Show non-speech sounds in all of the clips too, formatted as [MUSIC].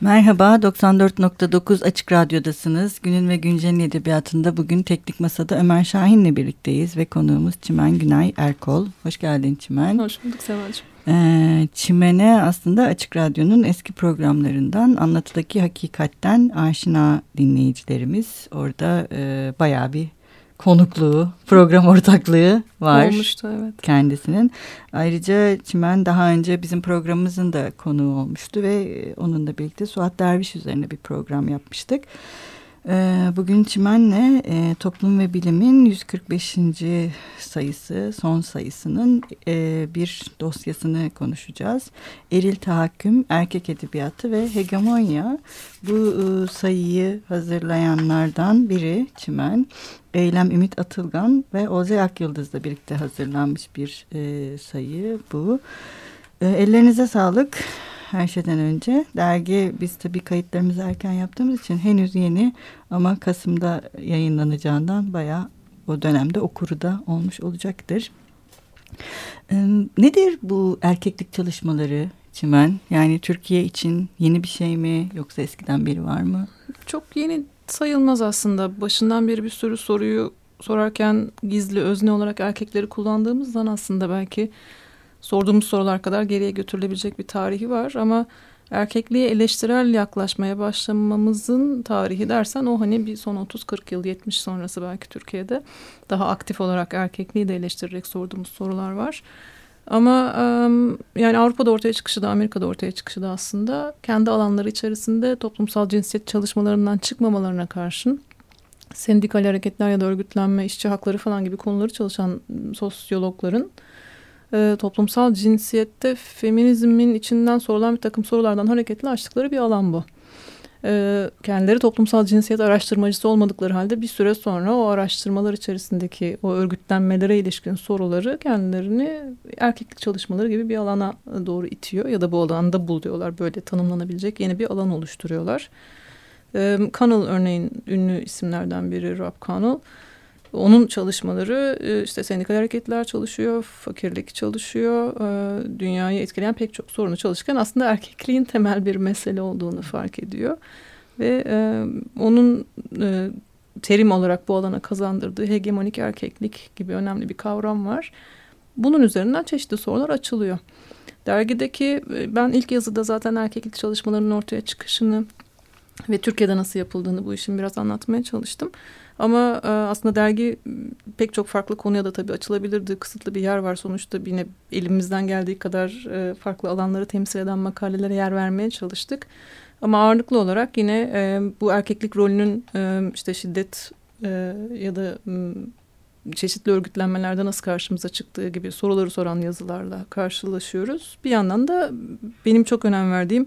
Merhaba, 94.9 Açık Radyo'dasınız. Günün ve Güncel'in edebiyatında bugün Teknik Masa'da Ömer Şahin'le birlikteyiz ve konuğumuz Çimen Günay Erkol. Hoş geldin Çimen. Hoş bulduk Seval'cığım. Ee, Çimen'e aslında Açık Radyo'nun eski programlarından Anlatıdaki Hakikatten aşina dinleyicilerimiz. Orada e, bayağı bir konukluğu, program ortaklığı var. Olmuştu evet. Kendisinin. Ayrıca Çimen daha önce bizim programımızın da konuğu olmuştu ve e, onunla birlikte Suat Derviş üzerine bir program yapmıştık. Ee, bugün Çimen'le e, Toplum ve Bilim'in 145. sayısı, son sayısının e, bir dosyasını konuşacağız. Eril Tahakküm, Erkek Edebiyatı ve Hegemonya. Bu e, sayıyı hazırlayanlardan biri Çimen. Eylem Ümit Atılgan ve Olcay Akyıldız'la birlikte hazırlanmış bir sayı bu. ellerinize sağlık her şeyden önce. Dergi biz tabii kayıtlarımızı erken yaptığımız için henüz yeni ama Kasım'da yayınlanacağından bayağı o dönemde okuru da olmuş olacaktır. Ee, nedir bu erkeklik çalışmaları Çimen? Yani Türkiye için yeni bir şey mi yoksa eskiden beri var mı? Çok yeni sayılmaz aslında. Başından beri bir sürü soruyu sorarken gizli özne olarak erkekleri kullandığımızdan aslında belki sorduğumuz sorular kadar geriye götürülebilecek bir tarihi var ama erkekliğe eleştirel yaklaşmaya başlamamızın tarihi dersen o hani bir son 30-40 yıl 70 sonrası belki Türkiye'de daha aktif olarak erkekliği de eleştirerek sorduğumuz sorular var. Ama yani Avrupa'da ortaya çıkışı da Amerika'da ortaya çıkışı da aslında kendi alanları içerisinde toplumsal cinsiyet çalışmalarından çıkmamalarına karşın sendikal hareketler ya da örgütlenme, işçi hakları falan gibi konuları çalışan sosyologların e, toplumsal cinsiyette feminizmin içinden sorulan bir takım sorulardan hareketle açtıkları bir alan bu. E, kendileri toplumsal cinsiyet araştırmacısı olmadıkları halde bir süre sonra o araştırmalar içerisindeki o örgütlenmelere ilişkin soruları kendilerini erkeklik çalışmaları gibi bir alana doğru itiyor ya da bu alanda buluyorlar. Böyle tanımlanabilecek yeni bir alan oluşturuyorlar. E, Connell örneğin ünlü isimlerden biri Rob Connell onun çalışmaları e, işte sendikal hareketler çalışıyor, fakirlik çalışıyor, e, dünyayı etkileyen pek çok sorunu çalışırken aslında erkekliğin temel bir mesele olduğunu fark ediyor. Ve e, onun terim olarak bu alana kazandırdığı hegemonik erkeklik gibi önemli bir kavram var. Bunun üzerinden çeşitli sorular açılıyor. Dergideki ben ilk yazıda zaten erkeklik çalışmalarının ortaya çıkışını ve Türkiye'de nasıl yapıldığını bu işin biraz anlatmaya çalıştım. Ama e, aslında dergi pek çok farklı konuya da tabii açılabilirdi. Kısıtlı bir yer var sonuçta yine elimizden geldiği kadar e, farklı alanları temsil eden makalelere yer vermeye çalıştık. Ama ağırlıklı olarak yine e, bu erkeklik rolünün e, işte şiddet e, ya da çeşitli örgütlenmelerde nasıl karşımıza çıktığı gibi soruları soran yazılarla karşılaşıyoruz. Bir yandan da benim çok önem verdiğim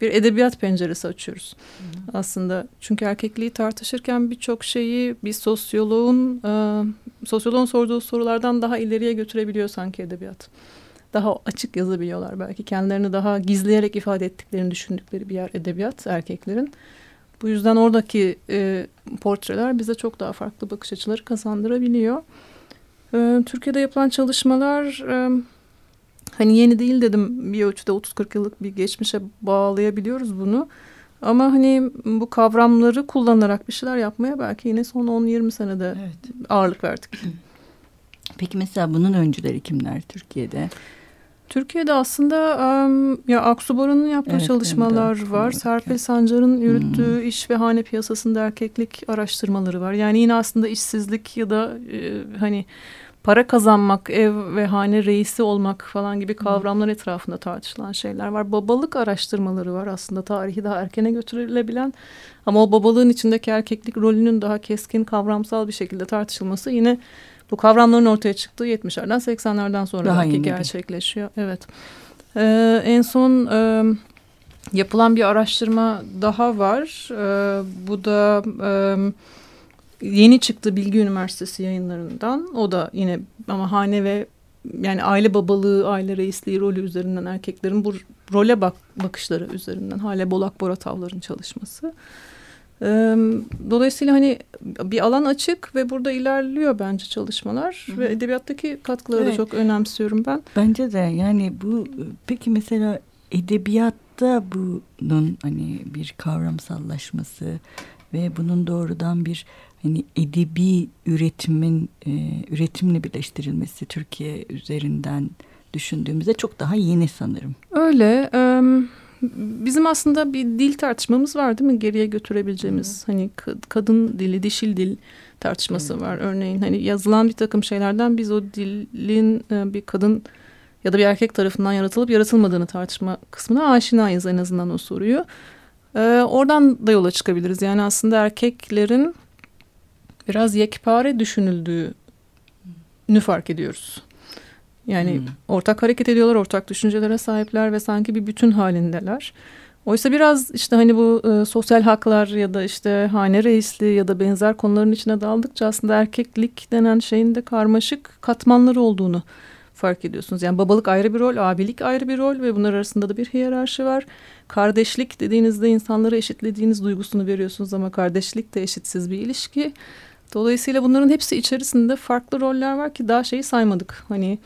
bir edebiyat penceresi açıyoruz. Hı. Aslında çünkü erkekliği tartışırken birçok şeyi bir sosyoloğun e, sosyoloğun sorduğu sorulardan daha ileriye götürebiliyor sanki edebiyat. Daha açık yazabiliyorlar belki kendilerini daha gizleyerek ifade ettiklerini düşündükleri bir yer edebiyat erkeklerin. Bu yüzden oradaki e, portreler bize çok daha farklı bakış açıları kazandırabiliyor. E, Türkiye'de yapılan çalışmalar e, hani yeni değil dedim bir ölçüde 30-40 yıllık bir geçmişe bağlayabiliyoruz bunu. Ama hani bu kavramları kullanarak bir şeyler yapmaya belki yine son 10-20 senede evet. ağırlık verdik. [CLEARS THROAT] Peki mesela bunun öncüleri kimler Türkiye'de? Türkiye'de aslında um, ya Aksu Bora'nın yaptığı evet, çalışmalar de, var. Serpil Sancar'ın yürüttüğü hmm. iş ve hane piyasasında erkeklik araştırmaları var. Yani yine aslında işsizlik ya da e, hani para kazanmak, ev ve hane reisi olmak falan gibi kavramlar etrafında tartışılan şeyler var. Babalık araştırmaları var aslında tarihi daha erkene götürülebilen ama o babalığın içindeki erkeklik rolünün daha keskin kavramsal bir şekilde tartışılması yine bu kavramların ortaya çıktığı 70'lerden 80'lerden sonra gerçekleşiyor. Evet. Ee, en son e, yapılan bir araştırma daha var. Ee, bu da e, yeni çıktı Bilgi Üniversitesi yayınlarından. O da yine ama hane ve yani aile babalığı, aile reisliği rolü üzerinden erkeklerin bu role bak bakışları üzerinden Hale Bolak Boratavların çalışması. Dolayısıyla hani bir alan açık ve burada ilerliyor bence çalışmalar Hı -hı. ve edebiyattaki katkıları evet. da çok önemsiyorum ben. Bence de yani bu peki mesela edebiyat edebiyatta bunun hani bir kavramsallaşması ve bunun doğrudan bir hani edebi üretimin e, üretimle birleştirilmesi Türkiye üzerinden düşündüğümüzde çok daha yeni sanırım. Öyle. E, bizim aslında bir dil tartışmamız var değil mi? Geriye götürebileceğimiz Hı. hani kadın dili, dişil dil tartışması Hı. var. Örneğin hani yazılan bir takım şeylerden biz o dilin e, bir kadın ya da bir erkek tarafından yaratılıp yaratılmadığını tartışma kısmına aşinayız en azından o soruyu. Ee, oradan da yola çıkabiliriz. Yani aslında erkeklerin biraz yekpare düşünüldüğünü fark ediyoruz. Yani hmm. ortak hareket ediyorlar, ortak düşüncelere sahipler ve sanki bir bütün halindeler. Oysa biraz işte hani bu e, sosyal haklar ya da işte hane reisliği ya da benzer konuların içine daldıkça aslında erkeklik denen şeyin de karmaşık katmanları olduğunu fark ediyorsunuz. Yani babalık ayrı bir rol, abilik ayrı bir rol ve bunlar arasında da bir hiyerarşi var. Kardeşlik dediğinizde insanları eşitlediğiniz duygusunu veriyorsunuz ama kardeşlik de eşitsiz bir ilişki. Dolayısıyla bunların hepsi içerisinde farklı roller var ki daha şeyi saymadık. Hani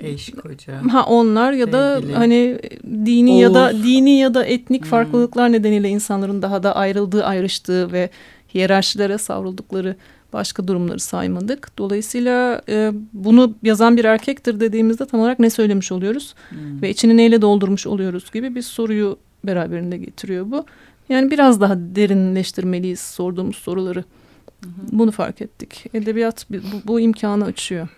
eş koca. Ha onlar ya da sevgili. hani dini Oğuz. ya da dini ya da etnik hmm. farklılıklar nedeniyle insanların daha da ayrıldığı, ayrıştığı ve hiyerarşilere savruldukları başka durumları saymadık. Dolayısıyla e, bunu yazan bir erkektir dediğimizde tam olarak ne söylemiş oluyoruz hmm. ve içini neyle doldurmuş oluyoruz gibi bir soruyu beraberinde getiriyor bu. Yani biraz daha derinleştirmeliyiz sorduğumuz soruları. Bunu fark ettik. Edebiyat bu, bu imkanı açıyor.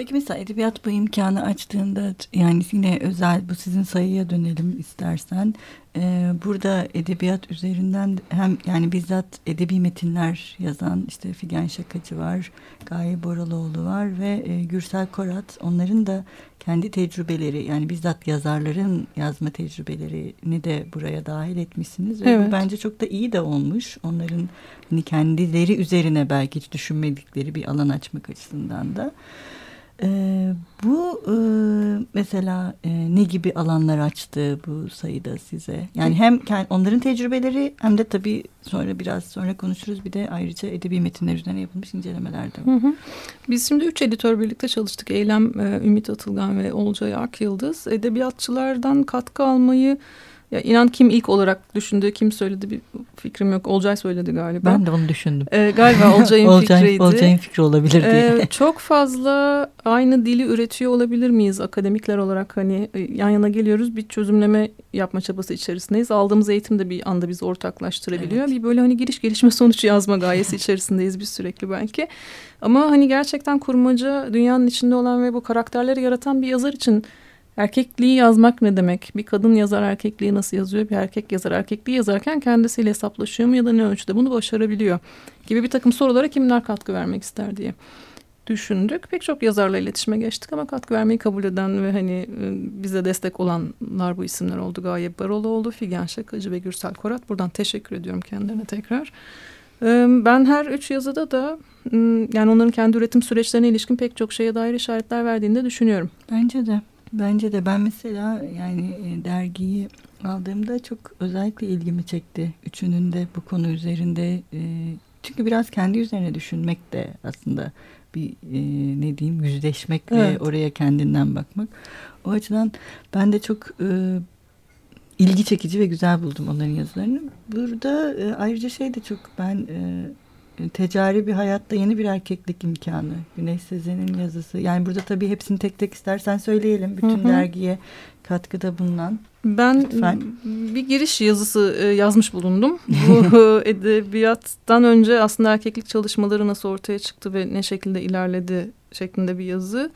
Peki mesela edebiyat bu imkanı açtığında yani yine özel bu sizin sayıya dönelim istersen. Ee, burada edebiyat üzerinden hem yani bizzat edebi metinler yazan işte Figen Şakacı var, Gaye Boraloğlu var ve e, Gürsel Korat. Onların da kendi tecrübeleri yani bizzat yazarların yazma tecrübelerini de buraya dahil etmişsiniz. Ve evet. bu bence çok da iyi de olmuş. Onların hani kendileri üzerine belki hiç düşünmedikleri bir alan açmak açısından da. Ee, bu e, mesela e, ne gibi alanlar açtı bu sayıda size? Yani hem onların tecrübeleri hem de tabii sonra biraz sonra konuşuruz. Bir de ayrıca edebi metinler üzerine yapılmış incelemeler de var. Hı hı. Biz şimdi üç editör birlikte çalıştık. Eylem, e, Ümit Atılgan ve Olcay Akyıldız. Edebiyatçılardan katkı almayı ya inan kim ilk olarak düşündü, kim söyledi bir fikrim yok. Olcay söyledi galiba. Ben de onu düşündüm. Ee, galiba Olcay'ın [LAUGHS] Olcay, fikriydi. Olcay'ın fikri olabilir diye. Ee, çok fazla aynı dili üretiyor olabilir miyiz akademikler olarak? Hani e, yan yana geliyoruz bir çözümleme yapma çabası içerisindeyiz. Aldığımız eğitim de bir anda bizi ortaklaştırabiliyor. Evet. Bir böyle hani giriş gelişme sonuç yazma gayesi içerisindeyiz biz sürekli belki. Ama hani gerçekten kurmaca dünyanın içinde olan ve bu karakterleri yaratan bir yazar için Erkekliği yazmak ne demek? Bir kadın yazar erkekliği nasıl yazıyor? Bir erkek yazar erkekliği yazarken kendisiyle hesaplaşıyor mu ya da ne ölçüde bunu başarabiliyor? Gibi bir takım sorulara kimler katkı vermek ister diye düşündük. Pek çok yazarla iletişime geçtik ama katkı vermeyi kabul eden ve hani e, bize destek olanlar bu isimler oldu. Gaye Baroğlu Figen Şakacı ve Gürsel Korat. Buradan teşekkür ediyorum kendilerine tekrar. E, ben her üç yazıda da yani onların kendi üretim süreçlerine ilişkin pek çok şeye dair işaretler verdiğini de düşünüyorum. Bence de. Bence de ben mesela yani e, dergiyi aldığımda çok özellikle ilgimi çekti. Üçünün de bu konu üzerinde e, çünkü biraz kendi üzerine düşünmek de aslında bir e, ne diyeyim yüzleşmek evet. ve oraya kendinden bakmak. O açıdan ben de çok e, ilgi çekici ve güzel buldum onların yazılarını. Burada e, ayrıca şey de çok ben e, Tecari bir hayatta yeni bir erkeklik imkanı. Güneş Sezen'in yazısı. Yani burada tabii hepsini tek tek istersen söyleyelim. Bütün hı hı. dergiye katkıda bulunan. Ben Lütfen. bir giriş yazısı e, yazmış bulundum. Bu [LAUGHS] edebiyattan önce aslında erkeklik çalışmaları nasıl ortaya çıktı ve ne şekilde ilerledi şeklinde bir yazı.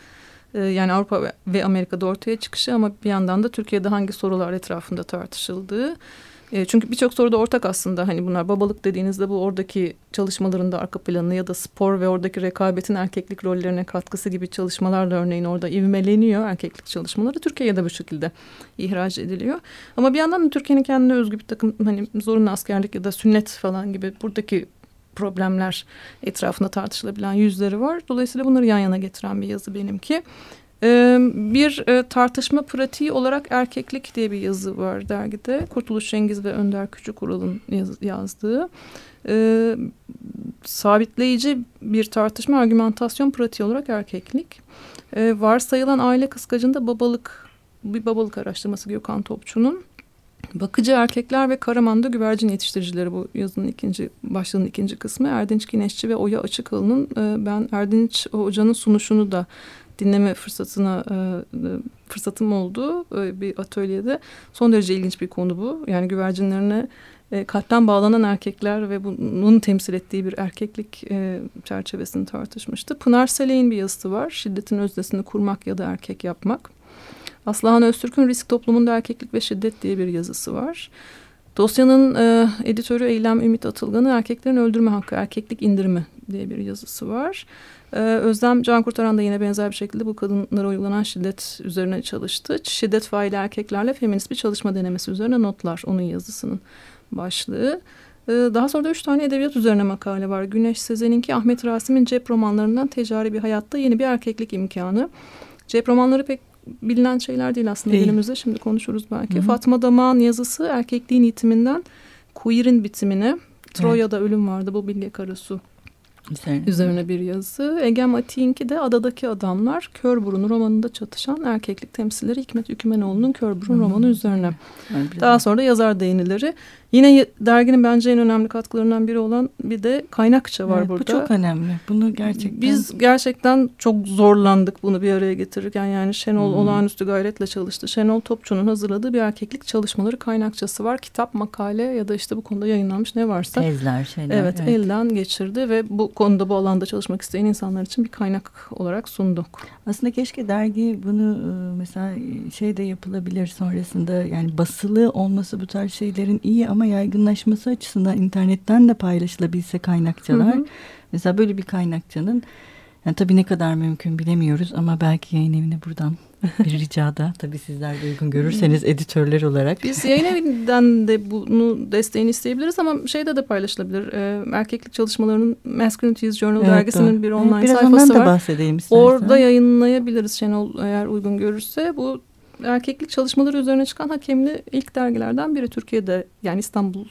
E, yani Avrupa ve Amerika'da ortaya çıkışı ama bir yandan da Türkiye'de hangi sorular etrafında tartışıldığı. E, çünkü birçok soruda ortak aslında hani bunlar babalık dediğinizde bu oradaki çalışmaların da arka planı ya da spor ve oradaki rekabetin erkeklik rollerine katkısı gibi çalışmalar da örneğin orada ivmeleniyor erkeklik çalışmaları. Türkiye'ye de bu şekilde ihraç ediliyor. Ama bir yandan da Türkiye'nin kendine özgü bir takım hani zorunlu askerlik ya da sünnet falan gibi buradaki problemler etrafında tartışılabilen yüzleri var. Dolayısıyla bunları yan yana getiren bir yazı benimki. Bir tartışma pratiği olarak erkeklik diye bir yazı var dergide. Kurtuluş Cengiz ve Önder Küçükural'ın yazdığı. Sabitleyici bir tartışma argümantasyon pratiği olarak erkeklik. Varsayılan aile kıskacında babalık bir babalık araştırması Gökhan Topçu'nun Bakıcı erkekler ve Karaman'da güvercin yetiştiricileri bu yazının ikinci başlığının ikinci kısmı. Erdinç Güneşçi ve Oya Açıkalı'nın e, ben Erdinç Hoca'nın sunuşunu da dinleme fırsatına e, e, fırsatım oldu e, bir atölyede. Son derece ilginç bir konu bu. Yani güvercinlerine kalpten bağlanan erkekler ve bunun temsil ettiği bir erkeklik çerçevesini tartışmıştı. Pınar Seley'in bir yazısı var. Şiddetin özdesini kurmak ya da erkek yapmak. Aslıhan Öztürk'ün Risk Toplumunda Erkeklik ve Şiddet diye bir yazısı var. Dosyanın e, editörü Eylem Ümit Atılgan'ın Erkeklerin Öldürme Hakkı, Erkeklik İndirimi diye bir yazısı var. Ee, Özlem Can Kurtaran da yine benzer bir şekilde bu kadınlara uygulanan şiddet üzerine çalıştı. Şiddet faili erkeklerle feminist bir çalışma denemesi üzerine notlar onun yazısının başlığı. Ee, daha sonra da üç tane edebiyat üzerine makale var. Güneş Sezen'inki Ahmet Rasim'in cep romanlarından Tecari Bir Hayatta Yeni Bir Erkeklik imkanı. Cep romanları pek bilinen şeyler değil aslında değil. günümüzde. Şimdi konuşuruz belki. Hı -hı. Fatma Damağ'ın yazısı erkekliğin itiminden queer'in bitimine. Troya'da evet. ölüm vardı bu Bilge Karasu Üzerine. üzerine bir yazı. Egem Atink'i de Adadaki Adamlar Kör Burun romanında çatışan erkeklik temsilleri Hikmet Ükümenoğlu'nun Kör Burun romanı üzerine. Daha sonra da yazar değinileri. Yine derginin bence en önemli katkılarından biri olan bir de kaynakça var evet, burada. Bu çok önemli. Bunu gerçekten... Biz gerçekten çok zorlandık bunu bir araya getirirken. Yani Şenol hmm. olağanüstü gayretle çalıştı. Şenol Topçu'nun hazırladığı bir erkeklik çalışmaları kaynakçası var. Kitap, makale ya da işte bu konuda yayınlanmış ne varsa. Tezler, şeyler. Evet, evet. elden geçirdi ve bu konuda bu alanda çalışmak isteyen insanlar için bir kaynak olarak sunduk. Aslında keşke dergi bunu e, mesela şey de yapılabilir sonrasında yani basılı olması bu tarz şeylerin iyi ama yaygınlaşması açısından internetten de paylaşılabilse kaynakçalar. Hı hı. Mesela böyle bir kaynakçanın yani tabii ne kadar mümkün bilemiyoruz ama belki yayın evine buradan bir [LAUGHS] ricada tabii sizler de uygun görürseniz editörler olarak. Biz yayın evinden de bunu desteğini isteyebiliriz ama şeyde de paylaşılabilir. Ee, erkeklik çalışmalarının Masculinities Journal evet, dergisinin doğru. bir online evet, biraz sayfası ondan da bahsedeyim istersen. Orada yayınlayabiliriz Şenol eğer uygun görürse. Bu erkeklik çalışmaları üzerine çıkan hakemli ilk dergilerden biri Türkiye'de yani İstanbul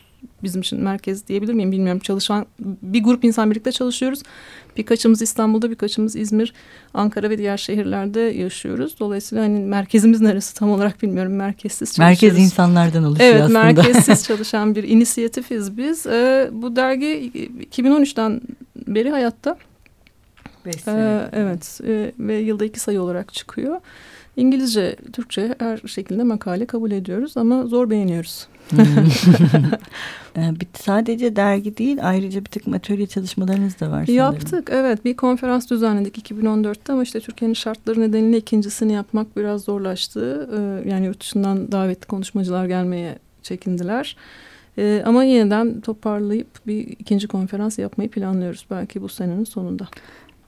bizim için merkez diyebilir miyim bilmiyorum. Çalışan bir grup insan birlikte çalışıyoruz. Birkaçımız İstanbul'da, birkaçımız İzmir, Ankara ve diğer şehirlerde yaşıyoruz. Dolayısıyla hani merkezimiz neresi tam olarak bilmiyorum. Merkezsiz çalışıyoruz. Merkez insanlardan oluşuyor evet, aslında. Evet, merkezsiz [LAUGHS] çalışan bir inisiyatifiz biz. Ee, bu dergi 2013'ten beri hayatta. Ee, evet e, ve yılda iki sayı olarak çıkıyor. İngilizce, Türkçe her şekilde makale kabul ediyoruz ama zor beğeniyoruz. [LAUGHS] [LAUGHS] Ee, sadece dergi değil ayrıca bir tık atölye çalışmalarınız da var sanırım. Yaptık evet bir konferans düzenledik 2014'te ama işte Türkiye'nin şartları nedeniyle ikincisini yapmak biraz zorlaştı. Ee, yani yurt dışından davetli konuşmacılar gelmeye çekindiler. Ee, ama yeniden toparlayıp bir ikinci konferans yapmayı planlıyoruz belki bu senenin sonunda.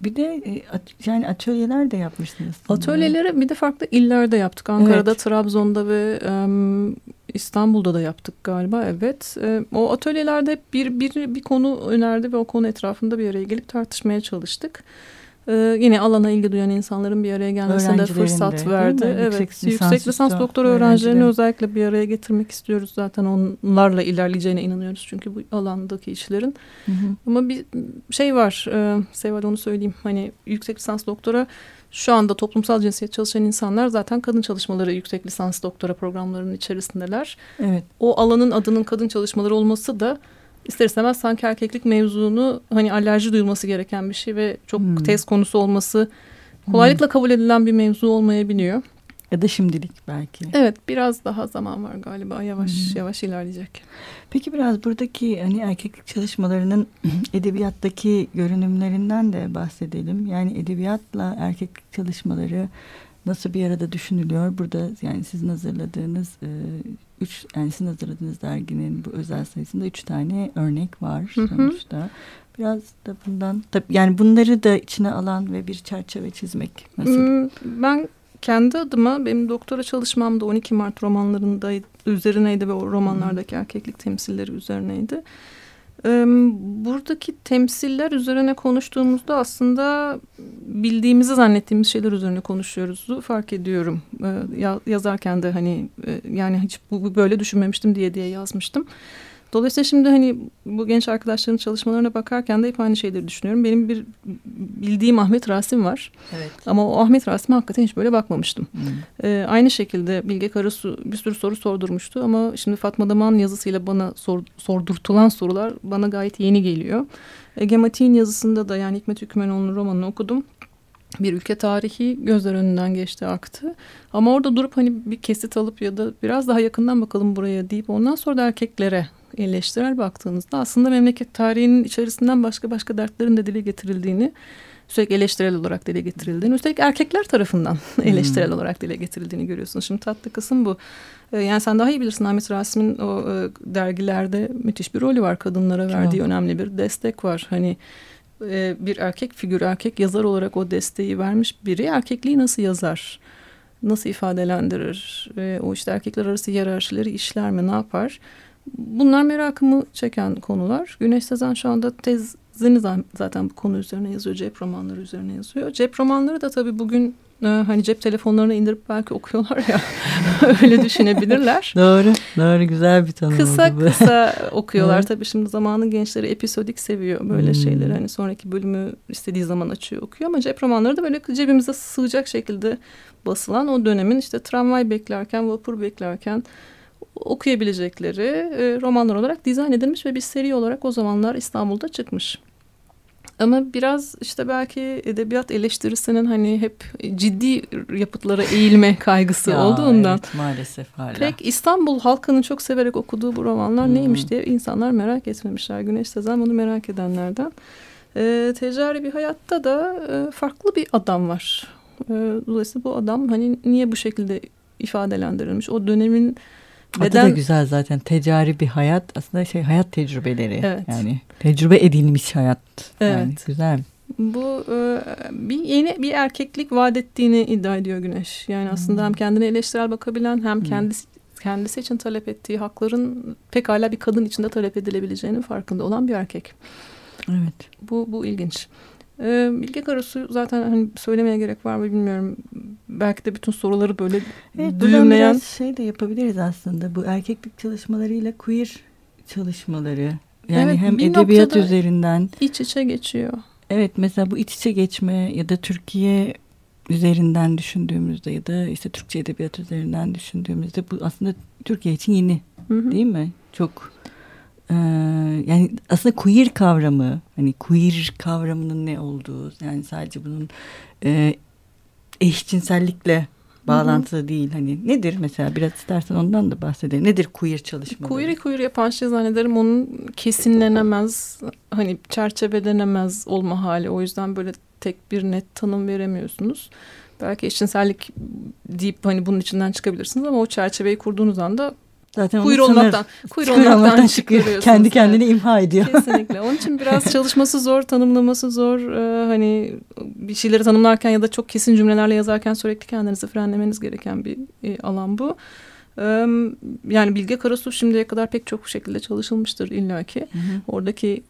Bir de e, yani atölyeler de yapmışsınız. Atölyeleri bir de farklı illerde yaptık. Ankara'da, evet. Trabzon'da ve İstanbul'da da yaptık galiba. Evet. E, o atölyelerde bir, bir bir konu önerdi ve o konu etrafında bir araya gelip tartışmaya çalıştık. Ee, yine alana ilgi duyan insanların bir araya gelmesine de fırsat verdi. Evet, yüksek, lisans, yüksek lisans doktor öğrencilerini özellikle bir araya getirmek istiyoruz. Zaten onlarla ilerleyeceğine inanıyoruz çünkü bu alandaki işlerin. Hı hı. Ama bir şey var, e, Seval onu söyleyeyim. Hani yüksek lisans doktora şu anda toplumsal cinsiyet çalışan insanlar zaten kadın çalışmaları yüksek lisans doktora programlarının içerisindeler. Evet. O alanın adının kadın çalışmaları olması da ister istemez sanki erkeklik mevzunu hani alerji duyulması gereken bir şey ve çok hmm. tez konusu olması kolaylıkla hmm. kabul edilen bir mevzu olmayabiliyor. Ya da şimdilik belki. Evet biraz daha zaman var galiba yavaş hmm. yavaş ilerleyecek. Peki biraz buradaki hani erkeklik çalışmalarının [CLEARS THROAT] edebiyattaki görünümlerinden de bahsedelim. Yani edebiyatla erkeklik çalışmaları nasıl bir arada düşünülüyor? Burada yani sizin hazırladığınız e, üç yani sizin hazırladığınız derginin bu özel sayısında üç tane örnek var hı hı. sonuçta. Biraz da bundan tabii yani bunları da içine alan ve bir çerçeve çizmek nasıl? Hmm, ben kendi adıma benim doktora çalışmamda 12 Mart romanlarında üzerineydi ve o romanlardaki erkeklik temsilleri üzerineydi. Buradaki temsiller üzerine konuştuğumuzda aslında bildiğimizi zannettiğimiz şeyler üzerine konuşuyoruz. Fark ediyorum. Yazarken de hani yani hiç bu böyle düşünmemiştim diye diye yazmıştım. Dolayısıyla şimdi hani bu genç arkadaşların çalışmalarına bakarken de hep aynı şeyleri düşünüyorum. Benim bir bildiğim Ahmet Rasim var. Evet. Ama o Ahmet Rasim'e hakikaten hiç böyle bakmamıştım. Hmm. Ee, aynı şekilde Bilge Karasu bir sürü soru sordurmuştu ama şimdi Fatma Daman yazısıyla bana sor, sordurtulan sorular bana gayet yeni geliyor. Ege Matik'in yazısında da yani Hikmet Hükümenoğlu'nun romanını okudum bir ülke tarihi gözler önünden geçti aktı. Ama orada durup hani bir kesit alıp ya da biraz daha yakından bakalım buraya deyip ondan sonra da erkeklere eleştirel baktığınızda aslında memleket tarihinin içerisinden başka başka dertlerin de dile getirildiğini sürekli eleştirel olarak dile getirildiğini üstelik erkekler tarafından [LAUGHS] eleştirel hmm. olarak dile getirildiğini görüyorsunuz. Şimdi tatlı kısım bu. Ee, yani sen daha iyi bilirsin Ahmet Rasim'in o e, dergilerde müthiş bir rolü var. Kadınlara verdiği Çok. önemli bir destek var. Hani e, bir erkek figür, erkek yazar olarak o desteği vermiş biri erkekliği nasıl yazar? Nasıl ifadelendirir? E, o işte erkekler arası hiyerarşileri işler mi? Ne yapar? Bunlar merakımı çeken konular. Güneş Sezen şu anda tezini zaten bu konu üzerine yazıyor. Cep romanları üzerine yazıyor. Cep romanları da tabii bugün e, hani cep telefonlarına indirip belki okuyorlar ya [LAUGHS] öyle düşünebilirler. [LAUGHS] doğru doğru güzel bir tanım Kısa oldu kısa okuyorlar evet. tabii şimdi zamanın gençleri episodik seviyor böyle hmm. şeyleri hani sonraki bölümü istediği zaman açıyor okuyor ama cep romanları da böyle cebimize sığacak şekilde basılan o dönemin işte tramvay beklerken vapur beklerken okuyabilecekleri e, romanlar olarak dizayn edilmiş ve bir seri olarak o zamanlar İstanbul'da çıkmış. Ama biraz işte belki edebiyat eleştirisinin hani hep ciddi yapıtlara eğilme [LAUGHS] kaygısı ya, olduğundan. Evet, maalesef hala. Pek İstanbul halkının çok severek okuduğu bu romanlar hmm. neymiş diye insanlar merak etmemişler. Güneş Sezen bunu merak edenlerden. E, ticari bir hayatta da e, farklı bir adam var. E, dolayısıyla bu adam hani niye bu şekilde ifadelendirilmiş? O dönemin Adı da güzel zaten. Tecari bir hayat. Aslında şey hayat tecrübeleri. Evet. Yani tecrübe edilmiş hayat. Evet. Yani güzel. Bu e, bir yeni bir erkeklik vaat ettiğini iddia ediyor Güneş. Yani aslında hmm. hem kendine eleştirel bakabilen hem hmm. kendisi kendisi için talep ettiği hakların pekala bir kadın içinde talep edilebileceğinin farkında olan bir erkek. Evet. Bu bu ilginç. Ee, Bilge Karasu zaten hani söylemeye gerek var mı bilmiyorum. Belki de bütün soruları böyle evet, düğümleyen. Biraz şey de yapabiliriz aslında. Bu erkeklik çalışmalarıyla queer çalışmaları. Yani evet, hem edebiyat üzerinden. iç içe geçiyor. Evet mesela bu iç içe geçme ya da Türkiye üzerinden düşündüğümüzde ya da işte Türkçe edebiyat üzerinden düşündüğümüzde bu aslında Türkiye için yeni hı hı. değil mi? Çok ee, yani aslında queer kavramı hani queer kavramının ne olduğu yani sadece bunun e, eşcinsellikle bağlantılı Hı-hı. değil. Hani nedir mesela biraz istersen ondan da bahsedelim. Nedir queer çalışmaları? Queer'i queer yapan şey zannederim onun kesinlenemez hani çerçevelenemez olma hali. O yüzden böyle tek bir net tanım veremiyorsunuz. Belki eşcinsellik deyip hani bunun içinden çıkabilirsiniz ama o çerçeveyi kurduğunuz anda Zaten kuyur olmaktan çıkıyor. Kendi kendini yani. imha ediyor. Kesinlikle. Onun için biraz [LAUGHS] çalışması zor, tanımlaması zor. Ee, hani bir şeyleri tanımlarken ya da çok kesin cümlelerle yazarken sürekli kendinizi frenlemeniz gereken bir e, alan bu. Ee, yani Bilge Karasu şimdiye kadar pek çok şekilde çalışılmıştır illaki. Hı hı. Oradaki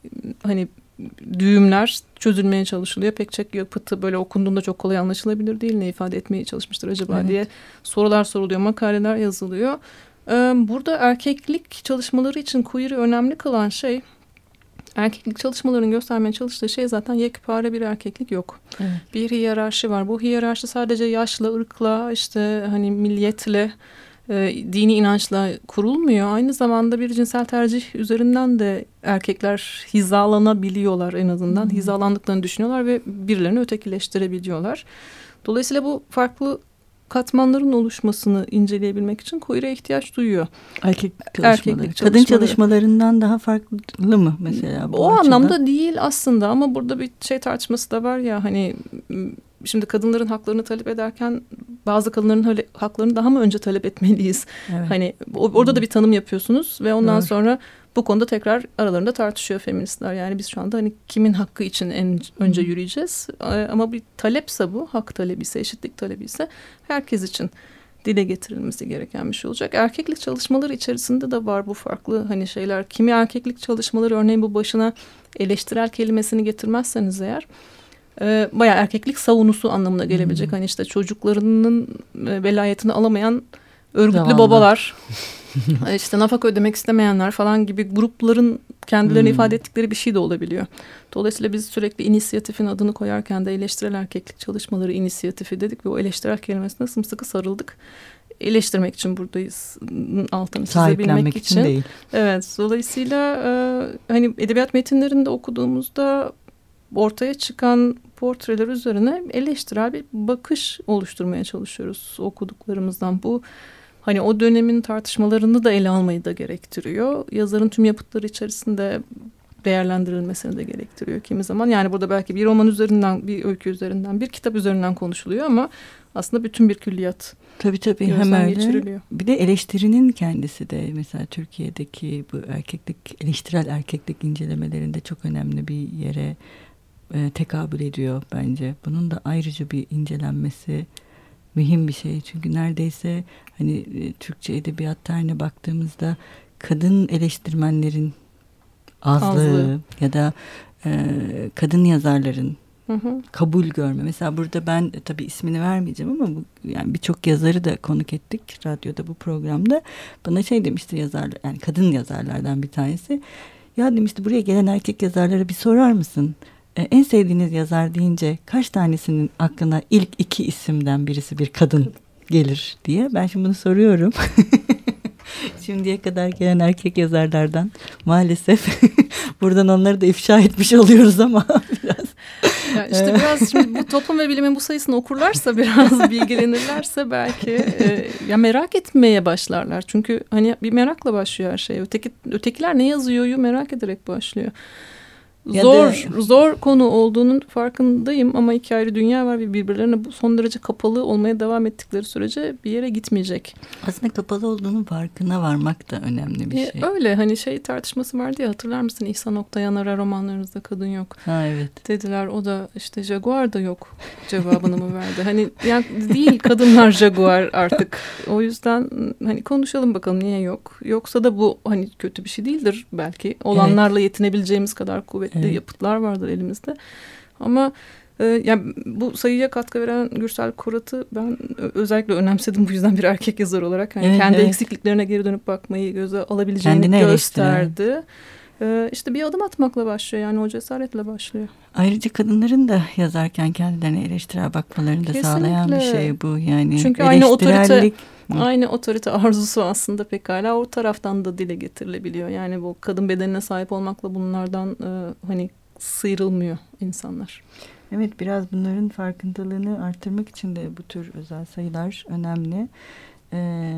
hani düğümler çözülmeye çalışılıyor. Pek çok yapıtı böyle okunduğunda çok kolay anlaşılabilir değil. Ne ifade etmeye çalışmıştır acaba evet. diye sorular soruluyor, makaleler yazılıyor. Burada erkeklik çalışmaları için queer'i önemli kılan şey erkeklik çalışmalarının göstermeye çalıştığı şey zaten yekpare bir erkeklik yok. Evet. Bir hiyerarşi var. Bu hiyerarşi sadece yaşla, ırkla, işte hani milliyetle, e, dini inançla kurulmuyor. Aynı zamanda bir cinsel tercih üzerinden de erkekler hizalanabiliyorlar en azından. Hmm. Hizalandıklarını düşünüyorlar ve birilerini ötekileştirebiliyorlar. Dolayısıyla bu farklı katmanların oluşmasını inceleyebilmek için queer'e ihtiyaç duyuyor. Erkek çalışmaları. Erkeklik Kadın çalışmalarından daha farklı mı mesela? Bu o açıdan? anlamda değil aslında ama burada bir şey tartışması da var ya hani şimdi kadınların haklarını talep ederken bazı kadınların haklarını daha mı önce talep etmeliyiz? Evet. Hani orada da bir tanım yapıyorsunuz ve ondan Doğru. sonra bu konuda tekrar aralarında tartışıyor feministler. Yani biz şu anda hani kimin hakkı için en önce yürüyeceğiz? Ee, ama bir talepse bu, hak talebi ise, eşitlik talebi ise herkes için dile getirilmesi gereken bir şey olacak. Erkeklik çalışmaları içerisinde de var bu farklı hani şeyler. Kimi erkeklik çalışmaları örneğin bu başına eleştirel kelimesini getirmezseniz eğer e, bayağı erkeklik savunusu anlamına gelebilecek. Hmm. Hani işte çocuklarının e, velayetini alamayan örgütlü Zavallı. babalar, [LAUGHS] işte nafaka ödemek istemeyenler falan gibi grupların kendilerini Hmm. ifade ettikleri bir şey de olabiliyor. Dolayısıyla biz sürekli inisiyatifin adını koyarken de eleştirel erkeklik çalışmaları inisiyatifi dedik ve o eleştirel kelimesine sımsıkı sarıldık. Eleştirmek için buradayız altını çizebilmek Sahiplenmek için değil. Evet, dolayısıyla e, hani edebiyat metinlerinde okuduğumuzda ortaya çıkan portreler üzerine eleştirel bir bakış oluşturmaya çalışıyoruz okuduklarımızdan. Bu hani o dönemin tartışmalarını da ele almayı da gerektiriyor. Yazarın tüm yapıtları içerisinde değerlendirilmesini de gerektiriyor kimi zaman. Yani burada belki bir roman üzerinden, bir öykü üzerinden, bir kitap üzerinden konuşuluyor ama aslında bütün bir külliyat Tabii tabii hem gözden öyle. geçiriliyor. Bir de eleştirinin kendisi de mesela Türkiye'deki bu erkeklik, eleştirel erkeklik incelemelerinde çok önemli bir yere e, tekabül ediyor bence. Bunun da ayrıca bir incelenmesi mühim bir şey. Çünkü neredeyse hani e, Türkçe edebiyat tarihine baktığımızda kadın eleştirmenlerin azlığı, Azlığı. ya da e, kadın yazarların Hı hı. kabul görme. Mesela burada ben e, tabii ismini vermeyeceğim ama bu, yani birçok yazarı da konuk ettik radyoda bu programda. Bana şey demişti yazarlar yani kadın yazarlardan bir tanesi. Ya demişti buraya gelen erkek yazarlara bir sorar mısın? E, en sevdiğiniz yazar deyince kaç tanesinin aklına ilk iki isimden birisi bir kadın gelir diye. Ben şimdi bunu soruyorum. [LAUGHS] Şimdiye kadar gelen erkek yazarlardan maalesef [LAUGHS] buradan onları da ifşa etmiş oluyoruz ama [LAUGHS] biraz Ya işte biraz şimdi bu toplum ve bilimin bu sayısını okurlarsa biraz bilgilenirlerse belki e, ya merak etmeye başlarlar. Çünkü hani bir merakla başlıyor her şey. Öteki ötekiler ne yazıyoryu merak ederek başlıyor. Ya Zor zor konu olduğunun farkındayım ama iki ayrı dünya var ve birbirlerine bu son derece kapalı olmaya devam ettikleri sürece bir yere gitmeyecek. Aslında kapalı olduğunun farkına varmak da önemli bir E, şey. öyle hani şey tartışması vardı ya hatırlar mısın İhsan Oktayanar'a romanlarınızda kadın yok. Ha evet. dediler. O da işte Jaguar da yok cevabını mı verdi? Hani yani değil kadınlar Jaguar artık. O yüzden hani konuşalım bakalım niye yok. Yoksa da bu hani kötü bir şey değildir belki. Olanlarla yetinebileceğimiz kadar kuvvetli Evet. yapıtlar vardır elimizde. Ama e, yani bu sayıya katkı veren Gürsel Korat'ı ben özellikle önemsedim bu yüzden bir erkek yazar olarak. Hani Evet, kendi evet. eksikliklerine geri dönüp bakmayı göze alabileceğini Kendine eleştiren. E, işte bir adım atmakla başlıyor yani o cesaretle başlıyor. Ayrıca kadınların da yazarken kendilerine eleştirel bakmalarını da sağlayan bir Kesinlikle. şey bu. Yani Çünkü aynı otorite- Hı. Aynı otorite arzusu aslında pekala o taraftan da dile getirilebiliyor. Yani bu kadın bedenine sahip olmakla bunlardan e, hani sıyrılmıyor insanlar. Evet biraz bunların farkındalığını arttırmak için de bu tür özel sayılar önemli. Ee,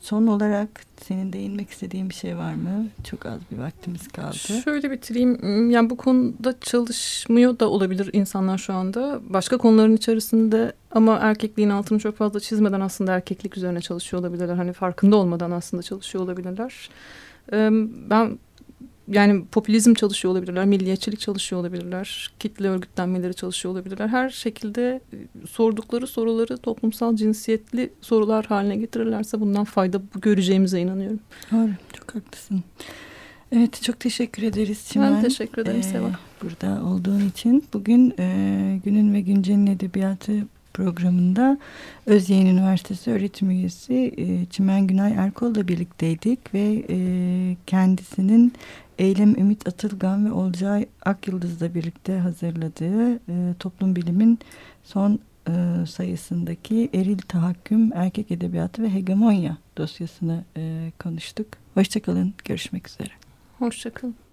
son olarak senin değinmek istediğin bir şey var mı? Çok az bir vaktimiz kaldı. Şöyle bitireyim. Yani bu konuda çalışmıyor da olabilir insanlar şu anda. Başka konuların içerisinde ama erkekliğin altını çok fazla çizmeden aslında erkeklik üzerine çalışıyor olabilirler. Hani farkında olmadan aslında çalışıyor olabilirler. Ee, Ben yani popülizm çalışıyor olabilirler, milliyetçilik çalışıyor olabilirler, kitle örgütlenmeleri çalışıyor olabilirler. Her şekilde e, sordukları soruları toplumsal cinsiyetli sorular haline getirirlerse bundan fayda göreceğimize inanıyorum. Doğru, çok haklısın. Evet, çok teşekkür ederiz Çimen. Ben teşekkür ederim Ee, Seva. Burada olduğun için. Bugün e, Günün ve Güncel'in Edebiyatı programında Özyeğin Üniversitesi öğretim üyesi e, Çimen Günay Erkol'la birlikteydik ve e, kendisinin Eylem Ümit Atılgan ve Olcay Akyıldız'la birlikte hazırladığı e, toplum bilimin son e, sayısındaki eril tahakküm, erkek edebiyatı ve hegemonya dosyasını e, konuştuk. Hoşçakalın, görüşmek üzere. Hoşçakalın.